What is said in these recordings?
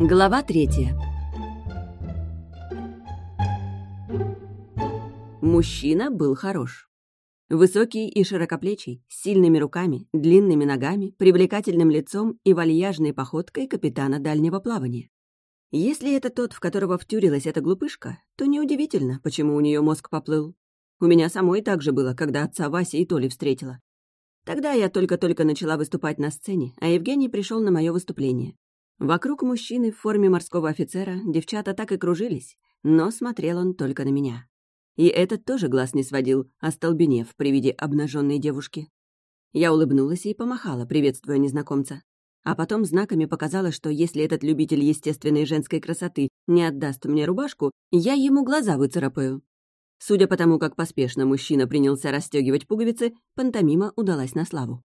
Глава третья. Мужчина был хорош. Высокий и широкоплечий, с сильными руками, длинными ногами, привлекательным лицом и вальяжной походкой капитана дальнего плавания. Если это тот, в которого втюрилась эта глупышка, то неудивительно, почему у нее мозг поплыл. У меня самой так же было, когда отца Васи и Толи встретила. Тогда я только-только начала выступать на сцене, а Евгений пришел на мое выступление. Вокруг мужчины в форме морского офицера девчата так и кружились, но смотрел он только на меня. И этот тоже глаз не сводил, остолбенев при виде обнаженной девушки. Я улыбнулась и помахала, приветствуя незнакомца. А потом знаками показала, что если этот любитель естественной женской красоты не отдаст мне рубашку, я ему глаза выцарапаю. Судя по тому, как поспешно мужчина принялся расстегивать пуговицы, пантомима удалась на славу.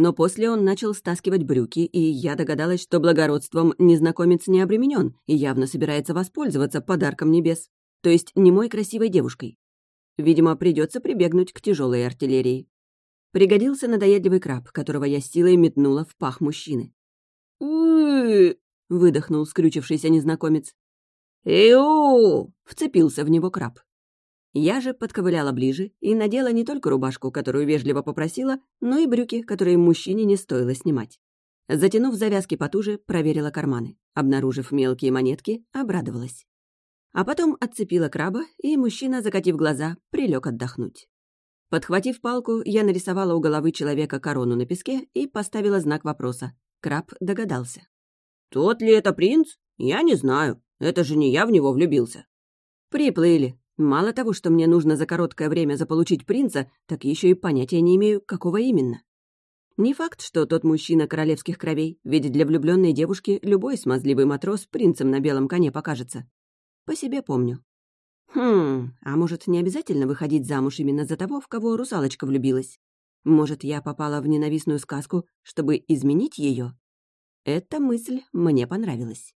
Но после он начал стаскивать брюки, и я догадалась, что благородством незнакомец не обременен и явно собирается воспользоваться подарком небес, то есть не мой красивой девушкой. Видимо, придется прибегнуть к тяжелой артиллерии. Пригодился надоедливый краб, которого я силой метнула в пах мужчины. выдохнул скрючившийся незнакомец. «Иу!» — вцепился в него краб. Я же подковыляла ближе и надела не только рубашку, которую вежливо попросила, но и брюки, которые мужчине не стоило снимать. Затянув завязки потуже, проверила карманы. Обнаружив мелкие монетки, обрадовалась. А потом отцепила краба, и мужчина, закатив глаза, прилег отдохнуть. Подхватив палку, я нарисовала у головы человека корону на песке и поставила знак вопроса. Краб догадался. «Тот ли это принц? Я не знаю. Это же не я в него влюбился». «Приплыли. Мало того, что мне нужно за короткое время заполучить принца, так еще и понятия не имею, какого именно. Не факт, что тот мужчина королевских кровей, ведь для влюбленной девушки любой смазливый матрос принцем на белом коне покажется. По себе помню. Хм, а может, не обязательно выходить замуж именно за того, в кого русалочка влюбилась? Может, я попала в ненавистную сказку, чтобы изменить ее? Эта мысль мне понравилась.